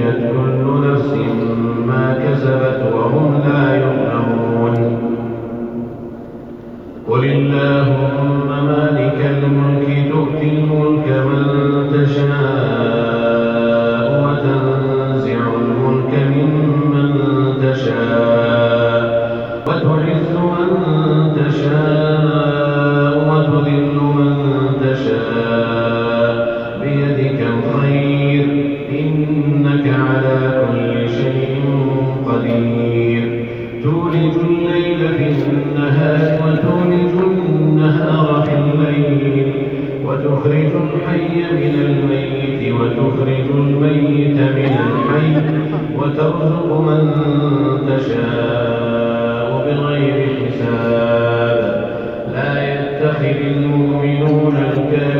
ووفيت كل نفس ما كسبت وهم لا يظلمون قل اللهم مالك الملك تؤتي الملك من عليك وترزق من تشاء بغير حساب. لا يتخذ المؤمنون الكافرين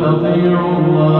Not the old.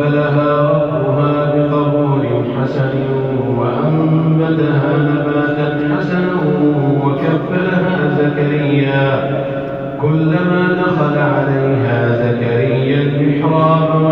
فأقبلها ربها بقبول حسن وأنبتها نباتا حسنا وكفلها زكريا. كلما دخل عليها زكريا المحراب